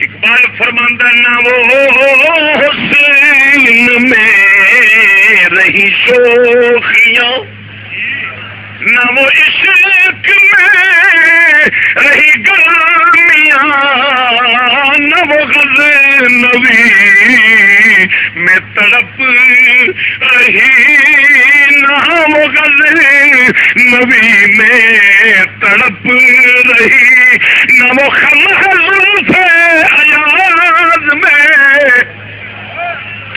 اقبال فرماندہ نہ وہ حسین میں رہی شوخیاں نہ وہ عشق میں رہی گرمیاں نہ وہ غز نبی میں تڑپ رہی نہ وہ غز نبی میں تڑپ رہی نہ وہ خمر